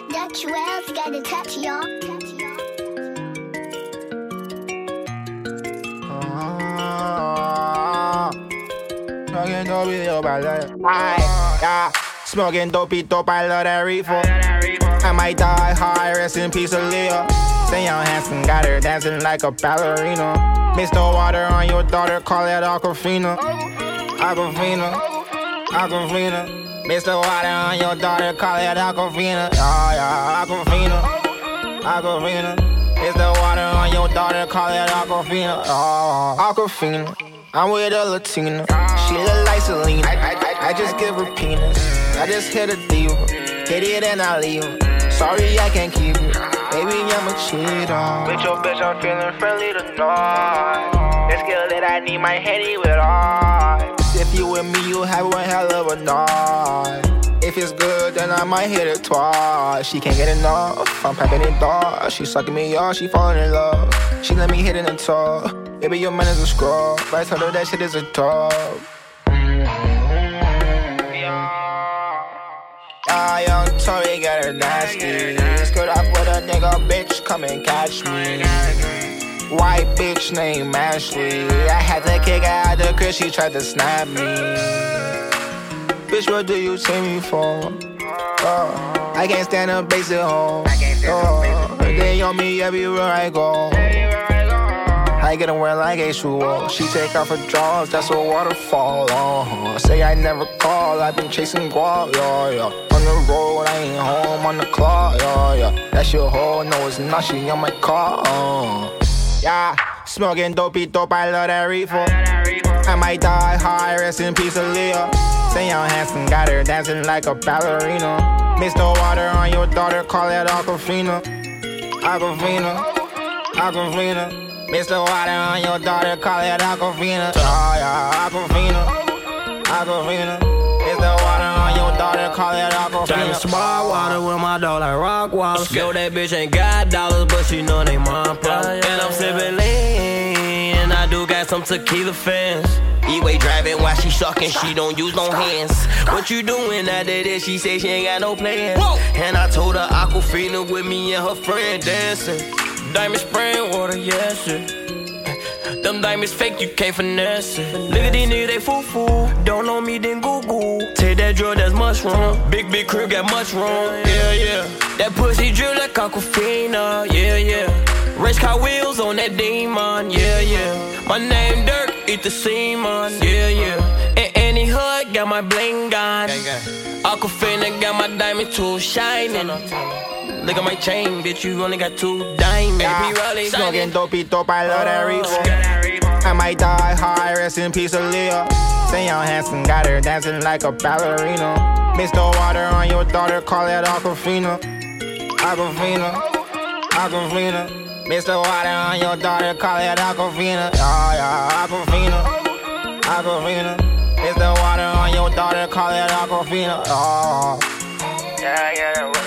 Dutch Wells got a touch, y'all. Uh-huh. Smoking dopey dope, I love it. yeah. Smoking dopey dope, I love that reefer. I might die high, rest in peace, Aaliyah. Danielle Hansen got her dancing like a ballerina. Mix the water on your daughter, call it Aquafina. Aquafina, Aquafina. The water on your daughter, call it Aquafina. Yeah, yeah, Aquafina, Aquafina. Mix the water on your daughter, call it Aquafina. Oh, Aquafina. I'm with a Latina. She look like Selena. I, I, I, just give her penis. I just hit a diva. Hit it and I leave her. Sorry, I can't keep it. Baby, I'm a cheater. With your bitch, I'm feeling friendly tonight. This girl that I need my handy with eyes. If you with me, you have one hell of a night. If it's good, then I might hit it twice. She can't get enough. I'm packing it dark. She sucking me off. She falling in love. She let me hit it and talk. Baby, your man is a scrub. But I told her that shit is a top. Ah, young Tory got her nasty. Skirt off with a nigga, bitch, come and catch me. White bitch named Ashley. I had to kick out the she tried to snap me. Bitch, what do you take me for? Uh, I can't stand a basic home. Uh, they on me everywhere I go. I get them wear like a shoe. She take off her drawers, that's a waterfall. Uh-huh. Say I never call, I've been chasing guap, yeah, yeah. On the road, I ain't home on the clock, yeah, yeah. That's your hoe, no, it's not, she on my car, uh. Yeah, smoking dopey dope, I love that reefer. I might die high, rest in peace, Aaliyah. Danielle Hansen got her dancing like a ballerina. Mix the water on your daughter, call it Aquafina. Aquafina, Aquafina. Mix the water on your daughter, call it Aquafina. Oh yeah, Aquafina, Aquafina. Mix the water on your daughter, call it Drinking Aquafina. smart water with my dog like rock water. Yo, that bitch ain't got dollars, but she know they mom problem. And I'm sipping lean, and Tequila fans. E-way driving while she sucking, she don't use no hands. What you doing after this? She say she ain't got no plans. And I told her Aquafina with me and her friend dancing. Diamond spraying water, yes sir. Them diamonds fake, you can't finesse it. Look at these niggas, they foo foo. Don't know me, then Google. Take that drug, that's mushroom. Big, big crib, got much room. Yeah, yeah. That pussy drill like Aquafina. Yeah, Race car wheels on that demon. Yeah, yeah. My name Dirk, eat the semen. Yeah, yeah. And any hood, got my bling on. Aquafina got my diamond tools shining. Look at my chain, bitch, you only got two diamonds. Yeah, Pirelli smoking shining. dopey dope, I love that reefer. I might die high, rest in peace, Aaliyah. Danielle Hansen got her dancing like a ballerina. Mix the water on your daughter, call it Aquafina. Aquafina, Aquafina. The water on your daughter, call it Aquafina. Oh yeah, Aquafina, Aquafina. The water on your daughter, call it Aquafina. Oh. Yeah, yeah,